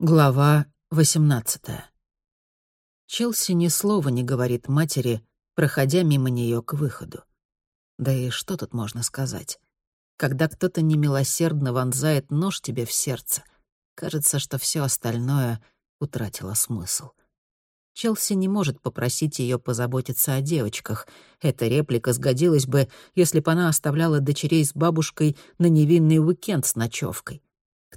Глава 18 Челси ни слова не говорит матери, проходя мимо нее к выходу. Да и что тут можно сказать? Когда кто-то немилосердно вонзает нож тебе в сердце, кажется, что все остальное утратило смысл. Челси не может попросить ее позаботиться о девочках. Эта реплика сгодилась бы, если бы она оставляла дочерей с бабушкой на невинный уикенд с ночевкой.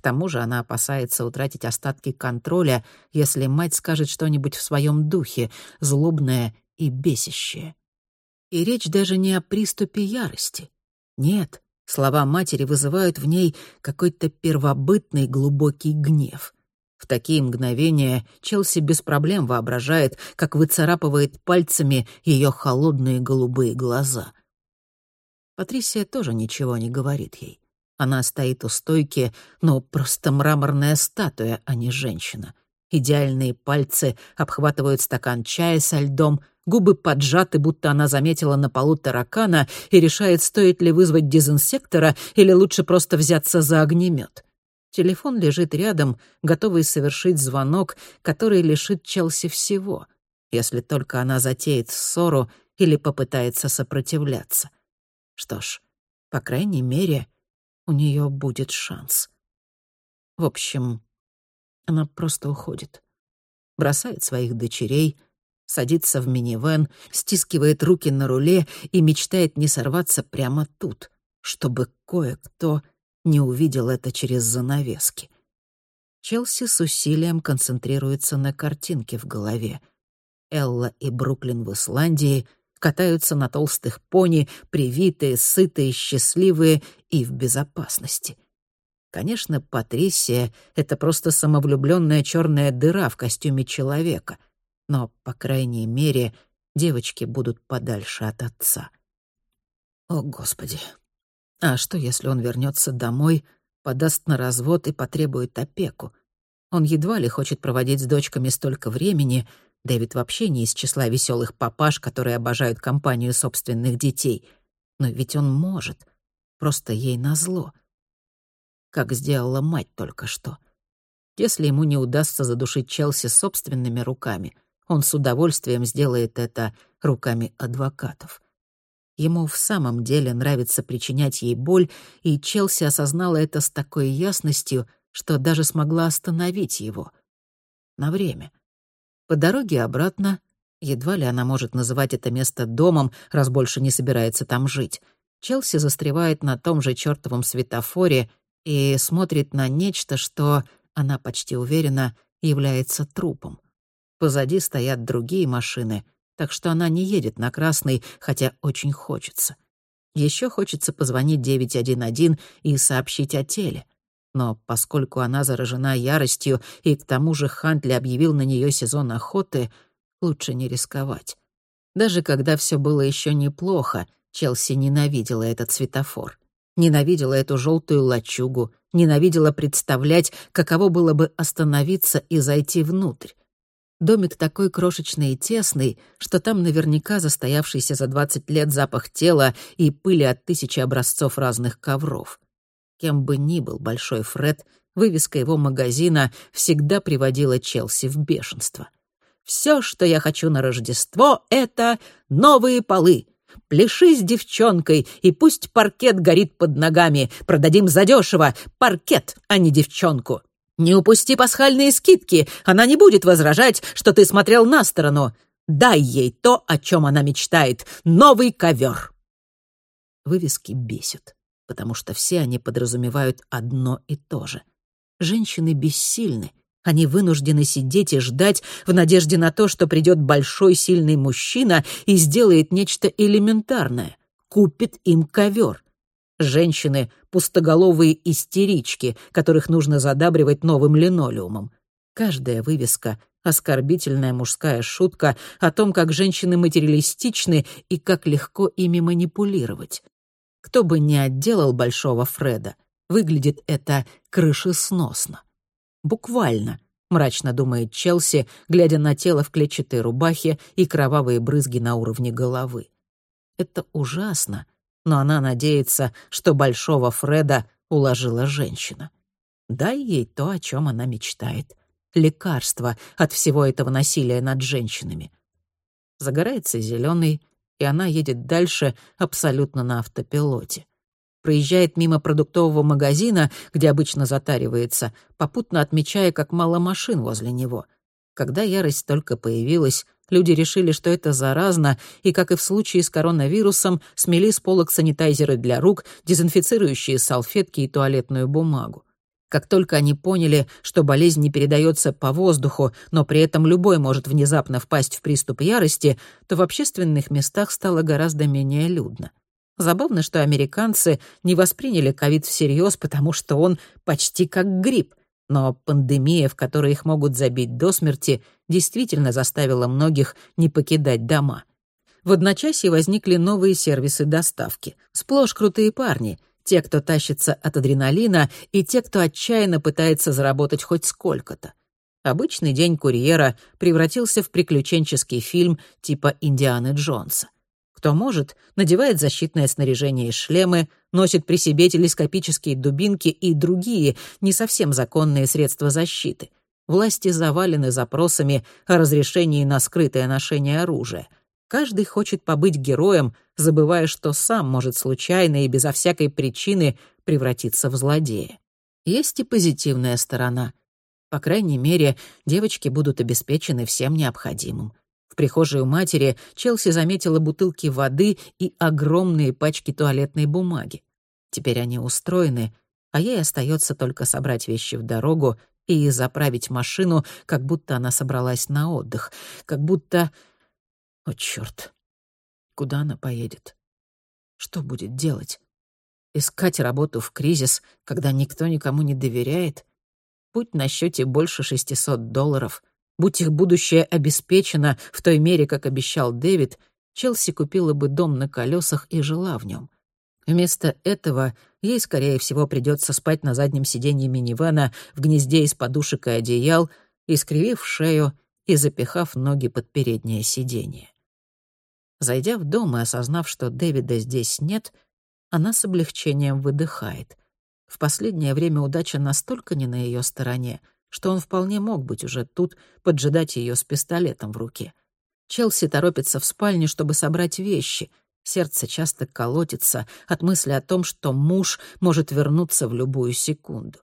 К тому же она опасается утратить остатки контроля, если мать скажет что-нибудь в своем духе, злобное и бесящее. И речь даже не о приступе ярости. Нет, слова матери вызывают в ней какой-то первобытный глубокий гнев. В такие мгновения Челси без проблем воображает, как выцарапывает пальцами ее холодные голубые глаза. Патрисия тоже ничего не говорит ей. Она стоит у стойки, но просто мраморная статуя, а не женщина. Идеальные пальцы обхватывают стакан чая со льдом, губы поджаты, будто она заметила на полу таракана и решает, стоит ли вызвать дезинсектора или лучше просто взяться за огнемет. Телефон лежит рядом, готовый совершить звонок, который лишит Челси всего, если только она затеет ссору или попытается сопротивляться. Что ж, по крайней мере, у нее будет шанс. В общем, она просто уходит. Бросает своих дочерей, садится в минивэн, стискивает руки на руле и мечтает не сорваться прямо тут, чтобы кое-кто не увидел это через занавески. Челси с усилием концентрируется на картинке в голове. Элла и Бруклин в Исландии — катаются на толстых пони, привитые, сытые, счастливые и в безопасности. Конечно, Патрисия — это просто самовлюбленная черная дыра в костюме человека, но, по крайней мере, девочки будут подальше от отца. О, Господи! А что, если он вернется домой, подаст на развод и потребует опеку? Он едва ли хочет проводить с дочками столько времени, Дэвид вообще не из числа веселых папаш, которые обожают компанию собственных детей. Но ведь он может. Просто ей назло. Как сделала мать только что. Если ему не удастся задушить Челси собственными руками, он с удовольствием сделает это руками адвокатов. Ему в самом деле нравится причинять ей боль, и Челси осознала это с такой ясностью, что даже смогла остановить его. На время — по дороге обратно, едва ли она может называть это место домом, раз больше не собирается там жить, Челси застревает на том же чертовом светофоре и смотрит на нечто, что, она почти уверена, является трупом. Позади стоят другие машины, так что она не едет на красный, хотя очень хочется. Еще хочется позвонить 911 и сообщить о теле. Но поскольку она заражена яростью, и к тому же Хантли объявил на нее сезон охоты, лучше не рисковать. Даже когда все было еще неплохо, Челси ненавидела этот светофор. Ненавидела эту желтую лачугу, ненавидела представлять, каково было бы остановиться и зайти внутрь. Домик такой крошечный и тесный, что там наверняка застоявшийся за 20 лет запах тела и пыли от тысячи образцов разных ковров. Кем бы ни был Большой Фред, вывеска его магазина всегда приводила Челси в бешенство. «Все, что я хочу на Рождество, — это новые полы. Пляши с девчонкой, и пусть паркет горит под ногами. Продадим задешево. Паркет, а не девчонку. Не упусти пасхальные скидки. Она не будет возражать, что ты смотрел на сторону. Дай ей то, о чем она мечтает. Новый ковер». Вывески бесят потому что все они подразумевают одно и то же. Женщины бессильны. Они вынуждены сидеть и ждать в надежде на то, что придет большой сильный мужчина и сделает нечто элементарное. Купит им ковер. Женщины — пустоголовые истерички, которых нужно задабривать новым линолеумом. Каждая вывеска — оскорбительная мужская шутка о том, как женщины материалистичны и как легко ими манипулировать. Кто бы ни отделал Большого Фреда, выглядит это крышесносно. Буквально, мрачно думает Челси, глядя на тело в клетчатой рубахе и кровавые брызги на уровне головы. Это ужасно, но она надеется, что Большого Фреда уложила женщина. Дай ей то, о чем она мечтает. лекарство от всего этого насилия над женщинами. Загорается зеленый, и она едет дальше абсолютно на автопилоте. Проезжает мимо продуктового магазина, где обычно затаривается, попутно отмечая, как мало машин возле него. Когда ярость только появилась, люди решили, что это заразно, и, как и в случае с коронавирусом, смели с полок санитайзеры для рук, дезинфицирующие салфетки и туалетную бумагу. Как только они поняли, что болезнь не передается по воздуху, но при этом любой может внезапно впасть в приступ ярости, то в общественных местах стало гораздо менее людно. Забавно, что американцы не восприняли ковид всерьез, потому что он почти как грипп. Но пандемия, в которой их могут забить до смерти, действительно заставила многих не покидать дома. В одночасье возникли новые сервисы доставки. Сплошь крутые парни — те, кто тащится от адреналина, и те, кто отчаянно пытается заработать хоть сколько-то. Обычный день курьера превратился в приключенческий фильм типа «Индианы Джонса». Кто может, надевает защитное снаряжение и шлемы, носит при себе телескопические дубинки и другие, не совсем законные средства защиты. Власти завалены запросами о разрешении на скрытое ношение оружия — Каждый хочет побыть героем, забывая, что сам может случайно и безо всякой причины превратиться в злодея. Есть и позитивная сторона. По крайней мере, девочки будут обеспечены всем необходимым. В прихожей у матери Челси заметила бутылки воды и огромные пачки туалетной бумаги. Теперь они устроены, а ей остается только собрать вещи в дорогу и заправить машину, как будто она собралась на отдых, как будто о, чёрт. Куда она поедет? Что будет делать? Искать работу в кризис, когда никто никому не доверяет? Будь на счете больше 600 долларов, будь их будущее обеспечено в той мере, как обещал Дэвид, Челси купила бы дом на колесах и жила в нем. Вместо этого ей, скорее всего, придется спать на заднем сиденье минивэна в гнезде из подушек и одеял, искривив шею и запихав ноги под переднее сиденье. Зайдя в дом и осознав, что Дэвида здесь нет, она с облегчением выдыхает. В последнее время удача настолько не на ее стороне, что он вполне мог быть уже тут, поджидать ее с пистолетом в руке. Челси торопится в спальню, чтобы собрать вещи. Сердце часто колотится от мысли о том, что муж может вернуться в любую секунду.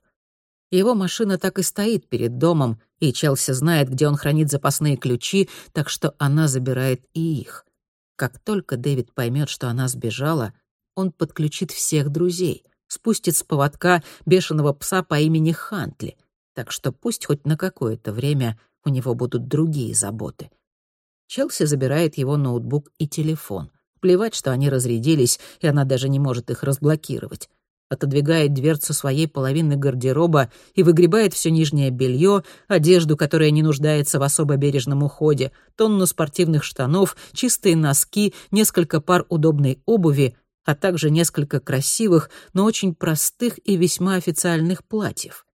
Его машина так и стоит перед домом, и Челси знает, где он хранит запасные ключи, так что она забирает и их. Как только Дэвид поймет, что она сбежала, он подключит всех друзей, спустит с поводка бешеного пса по имени Хантли, так что пусть хоть на какое-то время у него будут другие заботы. Челси забирает его ноутбук и телефон. Плевать, что они разрядились, и она даже не может их разблокировать отодвигает дверцу своей половины гардероба и выгребает все нижнее белье, одежду, которая не нуждается в особо бережном уходе, тонну спортивных штанов, чистые носки, несколько пар удобной обуви, а также несколько красивых, но очень простых и весьма официальных платьев.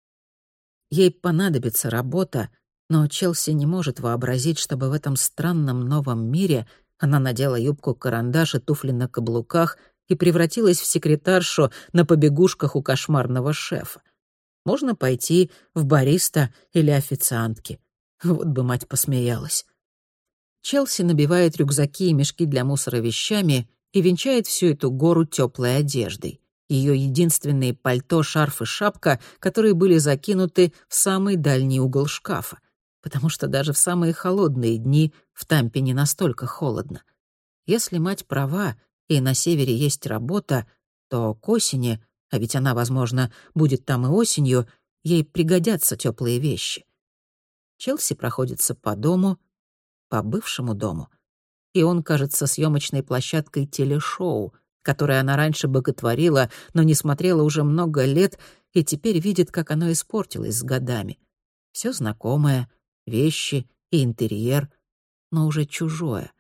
Ей понадобится работа, но Челси не может вообразить, чтобы в этом странном новом мире она надела юбку-карандаш и туфли на каблуках — и превратилась в секретаршу на побегушках у кошмарного шефа. Можно пойти в бариста или официантки. Вот бы мать посмеялась. Челси набивает рюкзаки и мешки для мусора вещами и венчает всю эту гору теплой одеждой. Ее единственные пальто, шарф и шапка, которые были закинуты в самый дальний угол шкафа, потому что даже в самые холодные дни в Тампе не настолько холодно. Если мать права, и на севере есть работа, то к осени, а ведь она, возможно, будет там и осенью, ей пригодятся теплые вещи. Челси проходится по дому, по бывшему дому, и он кажется съемочной площадкой телешоу, которое она раньше боготворила, но не смотрела уже много лет и теперь видит, как оно испортилось с годами. Все знакомое, вещи и интерьер, но уже чужое.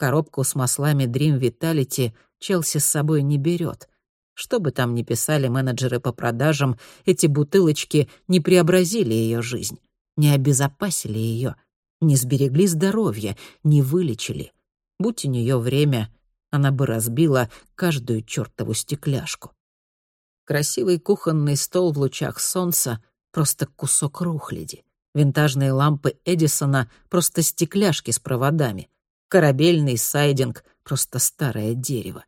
Коробку с маслами Dream Vitality Челси с собой не берет. Что бы там ни писали менеджеры по продажам, эти бутылочки не преобразили ее жизнь, не обезопасили ее, не сберегли здоровье, не вылечили. Будь у нее время, она бы разбила каждую чертову стекляшку. Красивый кухонный стол в лучах солнца — просто кусок рухляди. Винтажные лампы Эдисона — просто стекляшки с проводами. Корабельный сайдинг — просто старое дерево.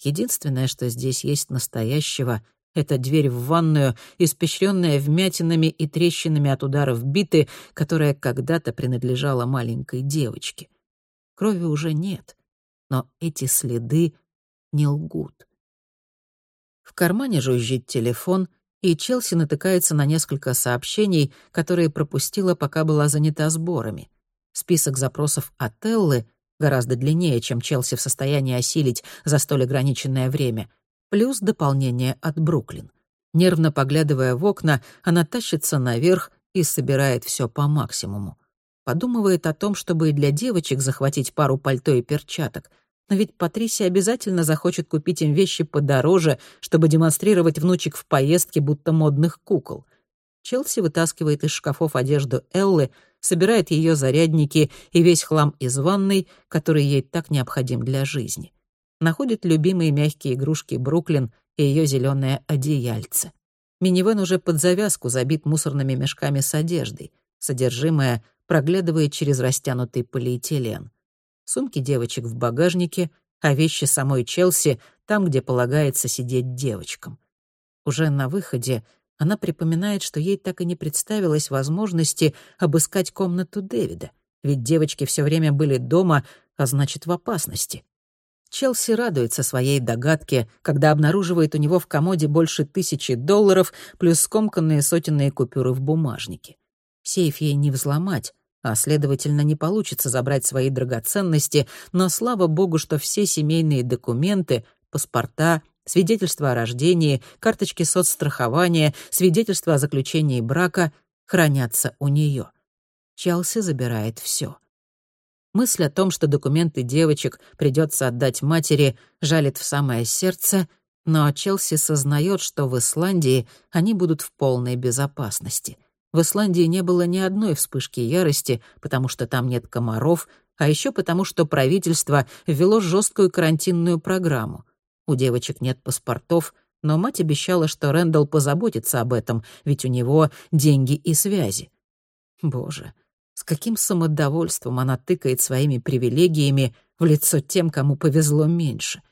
Единственное, что здесь есть настоящего — это дверь в ванную, испещренная вмятинами и трещинами от ударов биты, которая когда-то принадлежала маленькой девочке. Крови уже нет, но эти следы не лгут. В кармане жужжит телефон, и Челси натыкается на несколько сообщений, которые пропустила, пока была занята сборами. Список запросов от Эллы гораздо длиннее, чем Челси в состоянии осилить за столь ограниченное время, плюс дополнение от Бруклин. Нервно поглядывая в окна, она тащится наверх и собирает все по максимуму. Подумывает о том, чтобы и для девочек захватить пару пальто и перчаток. Но ведь Патрисия обязательно захочет купить им вещи подороже, чтобы демонстрировать внучек в поездке, будто модных кукол. Челси вытаскивает из шкафов одежду Эллы, собирает ее зарядники и весь хлам из ванной, который ей так необходим для жизни. Находит любимые мягкие игрушки Бруклин и ее зеленое одеяльце. Минивэн уже под завязку забит мусорными мешками с одеждой. Содержимое проглядывает через растянутый полиэтилен. Сумки девочек в багажнике, а вещи самой Челси там, где полагается сидеть девочкам. Уже на выходе она припоминает, что ей так и не представилось возможности обыскать комнату Дэвида, ведь девочки все время были дома, а значит, в опасности. Челси радуется своей догадке, когда обнаруживает у него в комоде больше тысячи долларов плюс скомканные сотенные купюры в бумажнике. Сейф ей не взломать, а, следовательно, не получится забрать свои драгоценности, но слава богу, что все семейные документы, паспорта, свидетельство о рождении, карточки соцстрахования, свидетельство о заключении брака хранятся у нее. Челси забирает все. Мысль о том, что документы девочек придется отдать матери, жалит в самое сердце, но Челси сознает, что в Исландии они будут в полной безопасности. В Исландии не было ни одной вспышки ярости, потому что там нет комаров, а еще потому, что правительство ввело жесткую карантинную программу. У девочек нет паспортов, но мать обещала, что Рэндалл позаботится об этом, ведь у него деньги и связи. Боже, с каким самодовольством она тыкает своими привилегиями в лицо тем, кому повезло меньше.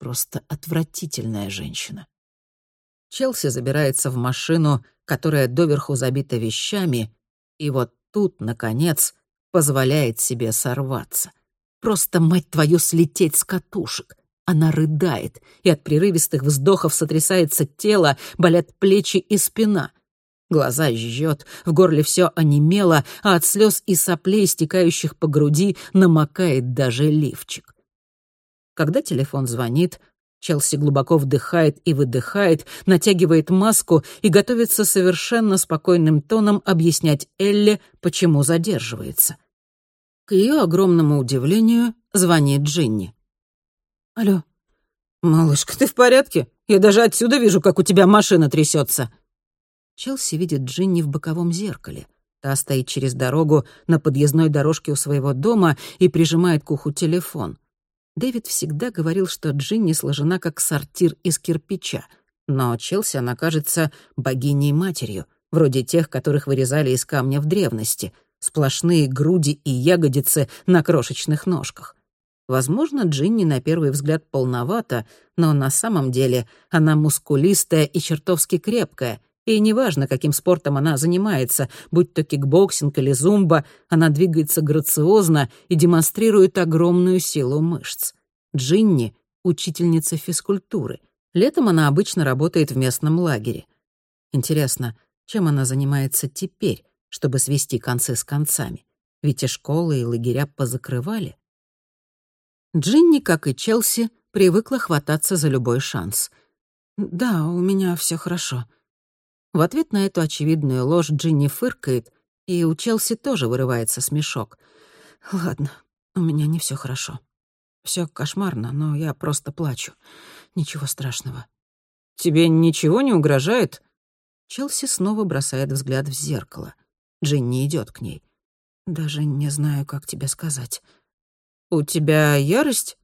Просто отвратительная женщина. Челси забирается в машину, которая доверху забита вещами, и вот тут, наконец, позволяет себе сорваться. Просто, мать твою, слететь с катушек. Она рыдает, и от прерывистых вздохов сотрясается тело, болят плечи и спина. Глаза жжет, в горле все онемело, а от слез и соплей, стекающих по груди, намокает даже лифчик. Когда телефон звонит, Челси глубоко вдыхает и выдыхает, натягивает маску и готовится совершенно спокойным тоном объяснять Элле, почему задерживается. К ее огромному удивлению звонит Джинни. «Алло». «Малышка, ты в порядке? Я даже отсюда вижу, как у тебя машина трясется. Челси видит Джинни в боковом зеркале. Та стоит через дорогу на подъездной дорожке у своего дома и прижимает к уху телефон. Дэвид всегда говорил, что Джинни сложена как сортир из кирпича, но Челси она кажется богиней-матерью, вроде тех, которых вырезали из камня в древности, сплошные груди и ягодицы на крошечных ножках. Возможно, Джинни на первый взгляд полновата, но на самом деле она мускулистая и чертовски крепкая, и неважно, каким спортом она занимается, будь то кикбоксинг или зумба, она двигается грациозно и демонстрирует огромную силу мышц. Джинни — учительница физкультуры. Летом она обычно работает в местном лагере. Интересно, чем она занимается теперь, чтобы свести концы с концами? Ведь и школы, и лагеря позакрывали. Джинни, как и Челси, привыкла хвататься за любой шанс. «Да, у меня все хорошо». В ответ на эту очевидную ложь Джинни фыркает, и у Челси тоже вырывается смешок. «Ладно, у меня не все хорошо. Все кошмарно, но я просто плачу. Ничего страшного». «Тебе ничего не угрожает?» Челси снова бросает взгляд в зеркало. Джинни идет к ней. «Даже не знаю, как тебе сказать». «У тебя ярость?»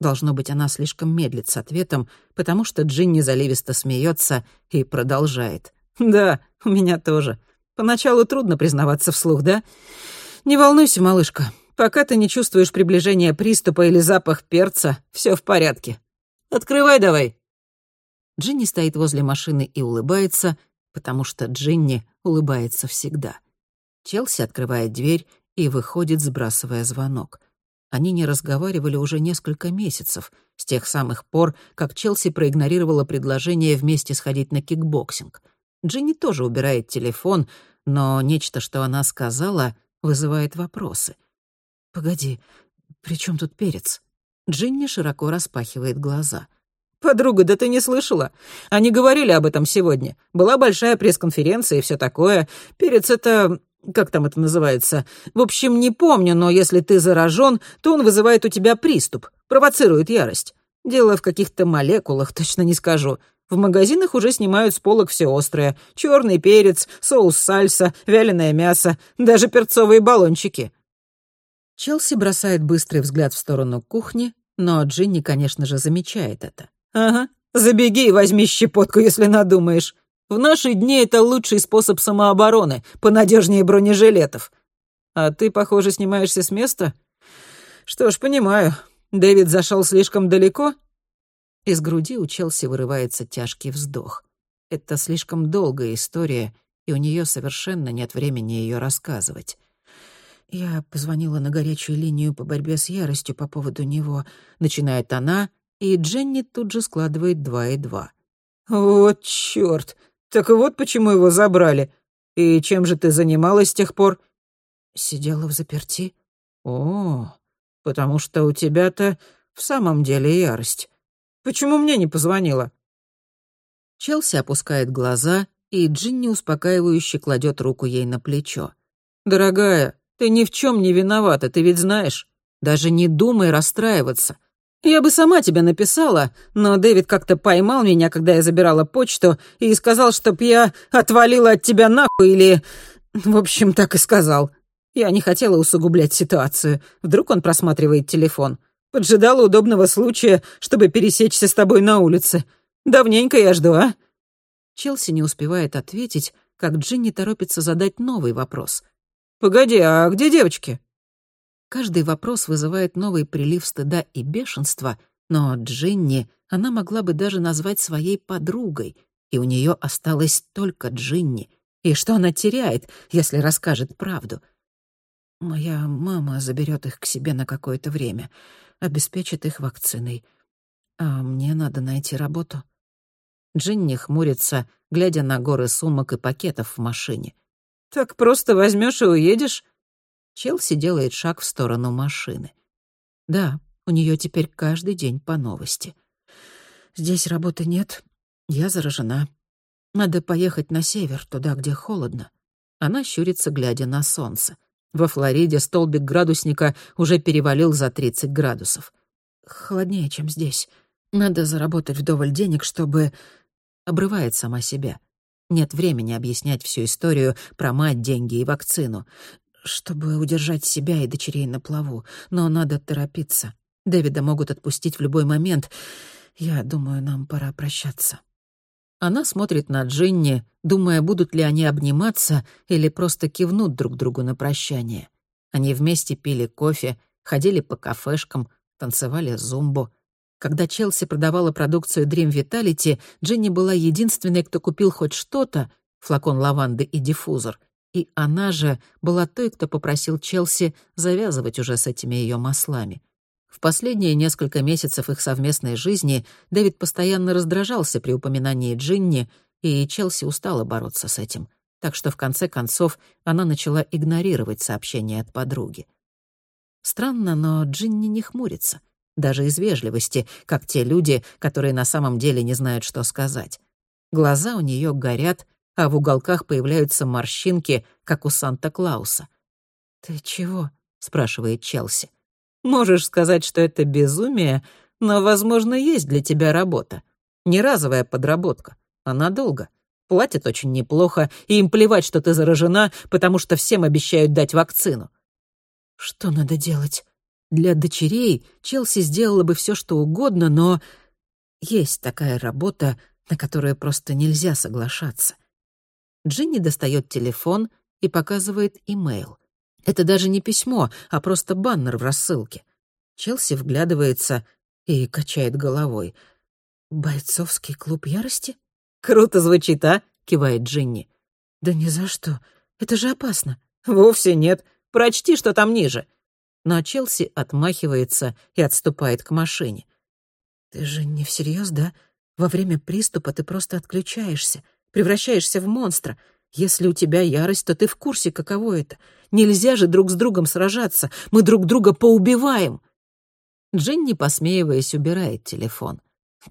Должно быть, она слишком медлит с ответом, потому что Джинни заливисто смеется и продолжает. «Да, у меня тоже. Поначалу трудно признаваться вслух, да? Не волнуйся, малышка. Пока ты не чувствуешь приближения приступа или запах перца, все в порядке. Открывай давай. Джинни стоит возле машины и улыбается, потому что Джинни улыбается всегда. Челси открывает дверь и выходит, сбрасывая звонок. Они не разговаривали уже несколько месяцев, с тех самых пор, как Челси проигнорировала предложение вместе сходить на кикбоксинг. Джинни тоже убирает телефон, но нечто, что она сказала, вызывает вопросы. «Погоди, при чем тут перец?» Джинни широко распахивает глаза. «Подруга, да ты не слышала? Они говорили об этом сегодня. Была большая пресс-конференция и все такое. Перец — это как там это называется? В общем, не помню, но если ты заражен, то он вызывает у тебя приступ, провоцирует ярость. Дело в каких-то молекулах, точно не скажу. В магазинах уже снимают с полок все острое. Черный перец, соус сальса, вяленое мясо, даже перцовые баллончики. Челси бросает быстрый взгляд в сторону кухни, но Джинни, конечно же, замечает это. «Ага, забеги и возьми щепотку, если надумаешь. В наши дни это лучший способ самообороны, понадежнее бронежилетов. А ты, похоже, снимаешься с места? Что ж, понимаю. Дэвид зашел слишком далеко? Из груди у Челси вырывается тяжкий вздох. Это слишком долгая история, и у нее совершенно нет времени ее рассказывать. Я позвонила на горячую линию по борьбе с яростью по поводу него. Начинает она, и Дженни тут же складывает два и два. «Вот чёрт! «Так вот почему его забрали. И чем же ты занималась с тех пор?» «Сидела в заперти». «О, потому что у тебя-то в самом деле ярость. Почему мне не позвонила?» Челси опускает глаза, и Джинни успокаивающе кладет руку ей на плечо. «Дорогая, ты ни в чем не виновата, ты ведь знаешь. Даже не думай расстраиваться. Я бы сама тебе написала, но Дэвид как-то поймал меня, когда я забирала почту, и сказал, чтоб я отвалила от тебя нахуй или... В общем, так и сказал. Я не хотела усугублять ситуацию. Вдруг он просматривает телефон. Поджидала удобного случая, чтобы пересечься с тобой на улице. Давненько я жду, а?» Челси не успевает ответить, как Джинни торопится задать новый вопрос. «Погоди, а где девочки?» Каждый вопрос вызывает новый прилив стыда и бешенства, но Джинни она могла бы даже назвать своей подругой, и у нее осталась только Джинни. И что она теряет, если расскажет правду? Моя мама заберет их к себе на какое-то время, обеспечит их вакциной. А мне надо найти работу. Джинни хмурится, глядя на горы сумок и пакетов в машине. «Так просто возьмешь и уедешь?» Челси делает шаг в сторону машины. Да, у нее теперь каждый день по новости. Здесь работы нет, я заражена. Надо поехать на север, туда, где холодно. Она щурится, глядя на солнце. Во Флориде столбик градусника уже перевалил за 30 градусов. Холоднее, чем здесь. Надо заработать вдоволь денег, чтобы... Обрывает сама себя. Нет времени объяснять всю историю про мать, деньги и вакцину чтобы удержать себя и дочерей на плаву. Но надо торопиться. Дэвида могут отпустить в любой момент. Я думаю, нам пора прощаться». Она смотрит на Джинни, думая, будут ли они обниматься или просто кивнут друг другу на прощание. Они вместе пили кофе, ходили по кафешкам, танцевали зумбу. Когда Челси продавала продукцию Dream Vitality, Джинни была единственной, кто купил хоть что-то, флакон лаванды и диффузор — и она же была той, кто попросил Челси завязывать уже с этими ее маслами. В последние несколько месяцев их совместной жизни Дэвид постоянно раздражался при упоминании Джинни, и Челси устала бороться с этим. Так что в конце концов она начала игнорировать сообщения от подруги. Странно, но Джинни не хмурится, даже из вежливости, как те люди, которые на самом деле не знают, что сказать. Глаза у нее горят, а в уголках появляются морщинки, как у Санта-Клауса. «Ты чего?» — спрашивает Челси. «Можешь сказать, что это безумие, но, возможно, есть для тебя работа. Не разовая подработка, а надолго. Платят очень неплохо, и им плевать, что ты заражена, потому что всем обещают дать вакцину». «Что надо делать?» Для дочерей Челси сделала бы все, что угодно, но есть такая работа, на которую просто нельзя соглашаться. Джинни достает телефон и показывает имейл. Это даже не письмо, а просто баннер в рассылке. Челси вглядывается и качает головой. «Бойцовский клуб ярости?» «Круто звучит, а?» — кивает Джинни. «Да ни за что. Это же опасно». «Вовсе нет. Прочти, что там ниже». Но Челси отмахивается и отступает к машине. «Ты же не всерьез, да? Во время приступа ты просто отключаешься, превращаешься в монстра. Если у тебя ярость, то ты в курсе, каково это. Нельзя же друг с другом сражаться. Мы друг друга поубиваем». Джинни, посмеиваясь, убирает телефон.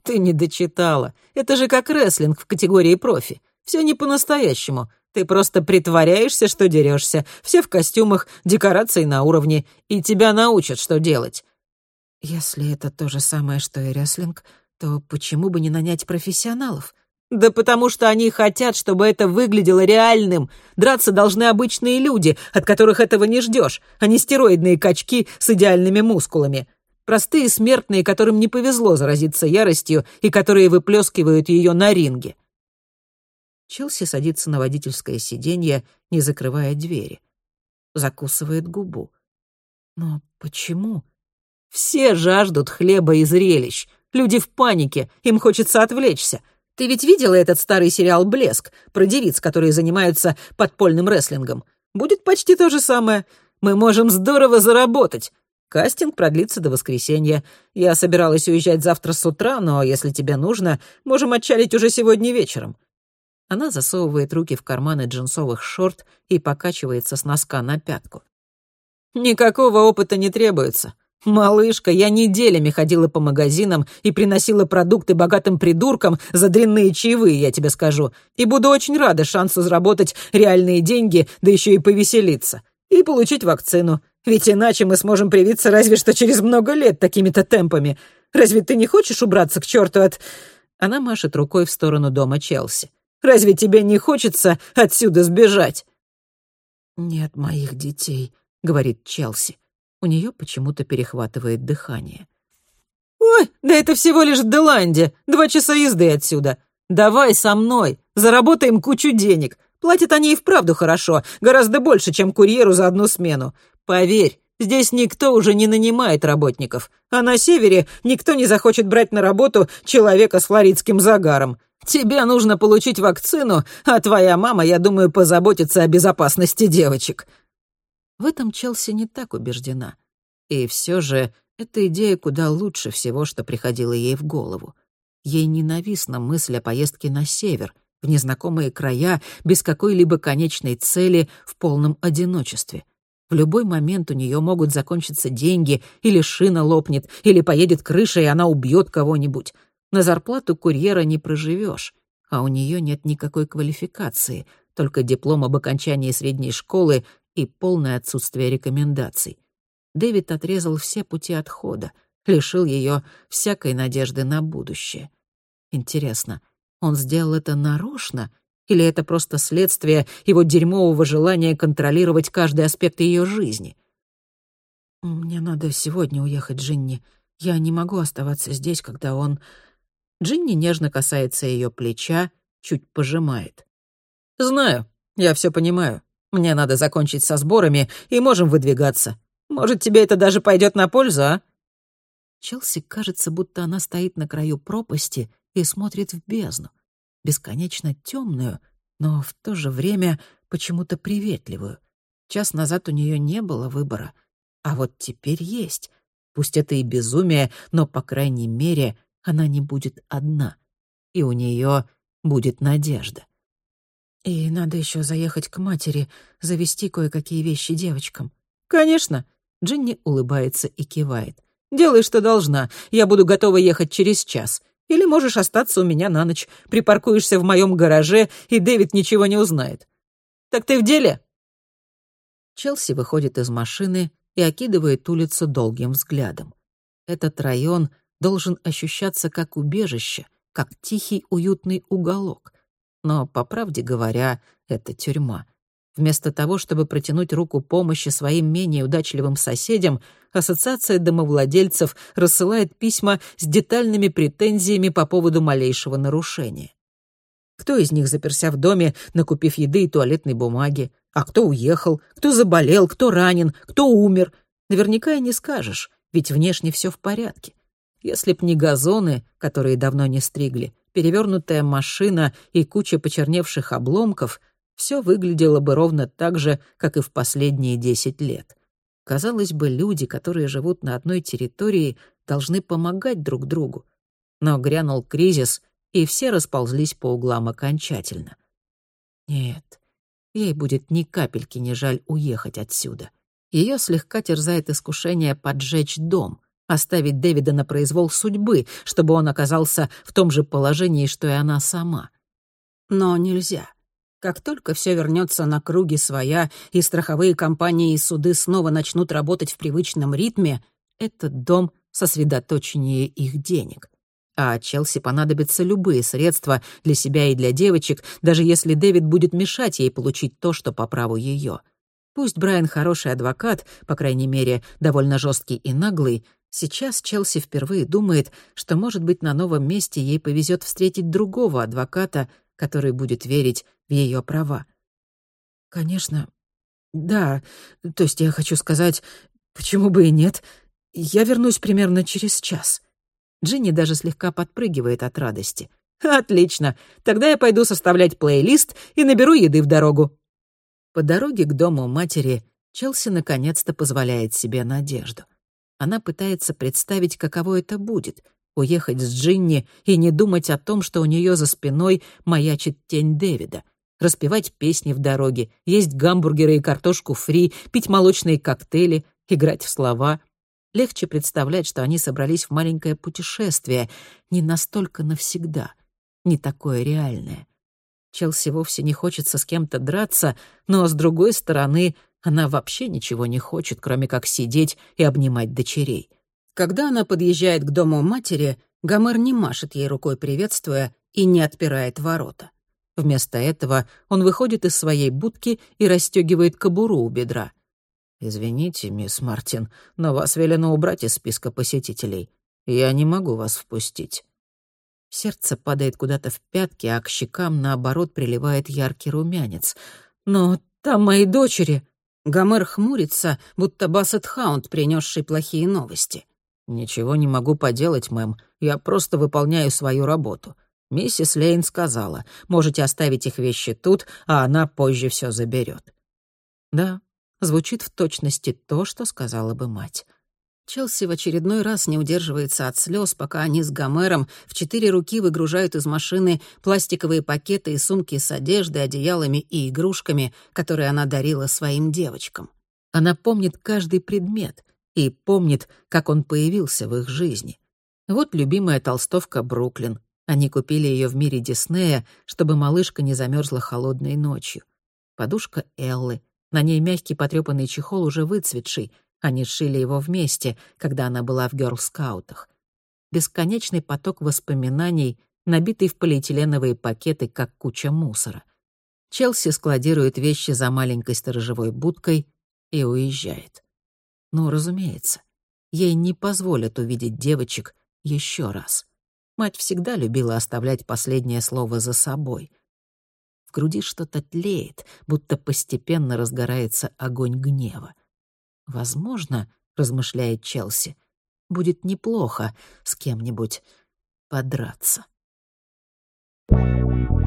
«Ты не дочитала. Это же как рестлинг в категории профи. Все не по-настоящему. Ты просто притворяешься, что дерешься. Все в костюмах, декорации на уровне, и тебя научат, что делать». «Если это то же самое, что и рестлинг, то почему бы не нанять профессионалов?» «Да потому что они хотят, чтобы это выглядело реальным. Драться должны обычные люди, от которых этого не ждешь, а не стероидные качки с идеальными мускулами. Простые смертные, которым не повезло заразиться яростью и которые выплескивают ее на ринге. Челси садится на водительское сиденье, не закрывая двери. Закусывает губу. Но почему? Все жаждут хлеба и зрелищ. Люди в панике, им хочется отвлечься. Ты ведь видела этот старый сериал «Блеск» про девиц, которые занимаются подпольным рестлингом? Будет почти то же самое. Мы можем здорово заработать. Кастинг продлится до воскресенья. Я собиралась уезжать завтра с утра, но если тебе нужно, можем отчалить уже сегодня вечером». Она засовывает руки в карманы джинсовых шорт и покачивается с носка на пятку. «Никакого опыта не требуется. Малышка, я неделями ходила по магазинам и приносила продукты богатым придуркам за дрянные чаевые, я тебе скажу, и буду очень рада шансу заработать реальные деньги, да еще и повеселиться, и получить вакцину. Ведь иначе мы сможем привиться разве что через много лет такими-то темпами. Разве ты не хочешь убраться к черту от...» Она машет рукой в сторону дома Челси. «Разве тебе не хочется отсюда сбежать?» «Нет моих детей», — говорит Челси. У нее почему-то перехватывает дыхание. «Ой, да это всего лишь Деланде, два часа езды отсюда. Давай со мной, заработаем кучу денег. Платят они и вправду хорошо, гораздо больше, чем курьеру за одну смену. Поверь, здесь никто уже не нанимает работников, а на севере никто не захочет брать на работу человека с флоридским загаром. Тебе нужно получить вакцину, а твоя мама, я думаю, позаботится о безопасности девочек». В этом Челси не так убеждена. И все же эта идея куда лучше всего, что приходило ей в голову. Ей ненавистна мысль о поездке на север, в незнакомые края, без какой-либо конечной цели, в полном одиночестве. В любой момент у нее могут закончиться деньги, или шина лопнет, или поедет крыша, и она убьет кого-нибудь. На зарплату курьера не проживешь, а у нее нет никакой квалификации, только диплом об окончании средней школы и полное отсутствие рекомендаций. Дэвид отрезал все пути отхода, лишил ее всякой надежды на будущее. Интересно, он сделал это нарочно или это просто следствие его дерьмового желания контролировать каждый аспект ее жизни? «Мне надо сегодня уехать, Джинни. Я не могу оставаться здесь, когда он...» Джинни нежно касается ее плеча, чуть пожимает. «Знаю, я все понимаю. Мне надо закончить со сборами, и можем выдвигаться. Может, тебе это даже пойдет на пользу, а?» Челси кажется, будто она стоит на краю пропасти и смотрит в бездну бесконечно темную, но в то же время почему-то приветливую. Час назад у нее не было выбора, а вот теперь есть. Пусть это и безумие, но, по крайней мере, она не будет одна. И у нее будет надежда. И надо еще заехать к матери, завести кое-какие вещи девочкам. Конечно. Джинни улыбается и кивает. Делай, что должна. Я буду готова ехать через час. Или можешь остаться у меня на ночь, припаркуешься в моем гараже, и Дэвид ничего не узнает. Так ты в деле?» Челси выходит из машины и окидывает улицу долгим взглядом. Этот район должен ощущаться как убежище, как тихий уютный уголок. Но, по правде говоря, это тюрьма. Вместо того, чтобы протянуть руку помощи своим менее удачливым соседям, Ассоциация домовладельцев рассылает письма с детальными претензиями по поводу малейшего нарушения. Кто из них заперся в доме, накупив еды и туалетной бумаги? А кто уехал? Кто заболел? Кто ранен? Кто умер? Наверняка и не скажешь, ведь внешне все в порядке. Если б не газоны, которые давно не стригли, перевернутая машина и куча почерневших обломков, все выглядело бы ровно так же, как и в последние десять лет. Казалось бы, люди, которые живут на одной территории, должны помогать друг другу. Но грянул кризис, и все расползлись по углам окончательно. Нет, ей будет ни капельки не жаль уехать отсюда. Ее слегка терзает искушение поджечь дом, оставить Дэвида на произвол судьбы, чтобы он оказался в том же положении, что и она сама. Но нельзя. Как только все вернется на круги своя, и страховые компании и суды снова начнут работать в привычном ритме, этот дом — сосредоточение их денег. А Челси понадобятся любые средства для себя и для девочек, даже если Дэвид будет мешать ей получить то, что по праву ее. Пусть Брайан хороший адвокат, по крайней мере, довольно жесткий и наглый, сейчас Челси впервые думает, что, может быть, на новом месте ей повезет встретить другого адвоката, который будет верить в ее права. «Конечно. Да. То есть я хочу сказать, почему бы и нет. Я вернусь примерно через час». Джинни даже слегка подпрыгивает от радости. «Отлично. Тогда я пойду составлять плейлист и наберу еды в дорогу». По дороге к дому матери Челси наконец-то позволяет себе надежду. Она пытается представить, каково это будет — уехать с Джинни и не думать о том, что у нее за спиной маячит тень Дэвида, распевать песни в дороге, есть гамбургеры и картошку фри, пить молочные коктейли, играть в слова — Легче представлять, что они собрались в маленькое путешествие, не настолько навсегда, не такое реальное. Челси вовсе не хочется с кем-то драться, но, с другой стороны, она вообще ничего не хочет, кроме как сидеть и обнимать дочерей. Когда она подъезжает к дому матери, Гомер не машет ей рукой приветствуя и не отпирает ворота. Вместо этого он выходит из своей будки и расстегивает кобуру у бедра — «Извините, мисс Мартин, но вас велено убрать из списка посетителей. Я не могу вас впустить». Сердце падает куда-то в пятки, а к щекам, наоборот, приливает яркий румянец. «Но там мои дочери!» Гомер хмурится, будто Бассет Хаунд, принесший плохие новости. «Ничего не могу поделать, мэм. Я просто выполняю свою работу. Миссис Лейн сказала, можете оставить их вещи тут, а она позже все заберет. Да, звучит в точности то, что сказала бы мать. Челси в очередной раз не удерживается от слез, пока они с Гомером в четыре руки выгружают из машины пластиковые пакеты и сумки с одеждой, одеялами и игрушками, которые она дарила своим девочкам. Она помнит каждый предмет и помнит, как он появился в их жизни. Вот любимая толстовка Бруклин. Они купили ее в мире Диснея, чтобы малышка не замерзла холодной ночью. Подушка Эллы — на ней мягкий потрёпанный чехол, уже выцветший. Они сшили его вместе, когда она была в гёрл-скаутах. Бесконечный поток воспоминаний, набитый в полиэтиленовые пакеты, как куча мусора. Челси складирует вещи за маленькой сторожевой будкой и уезжает. Ну, разумеется, ей не позволят увидеть девочек еще раз. Мать всегда любила оставлять последнее слово за собой — в груди что-то тлеет, будто постепенно разгорается огонь гнева. «Возможно, — размышляет Челси, — будет неплохо с кем-нибудь подраться». Thank you.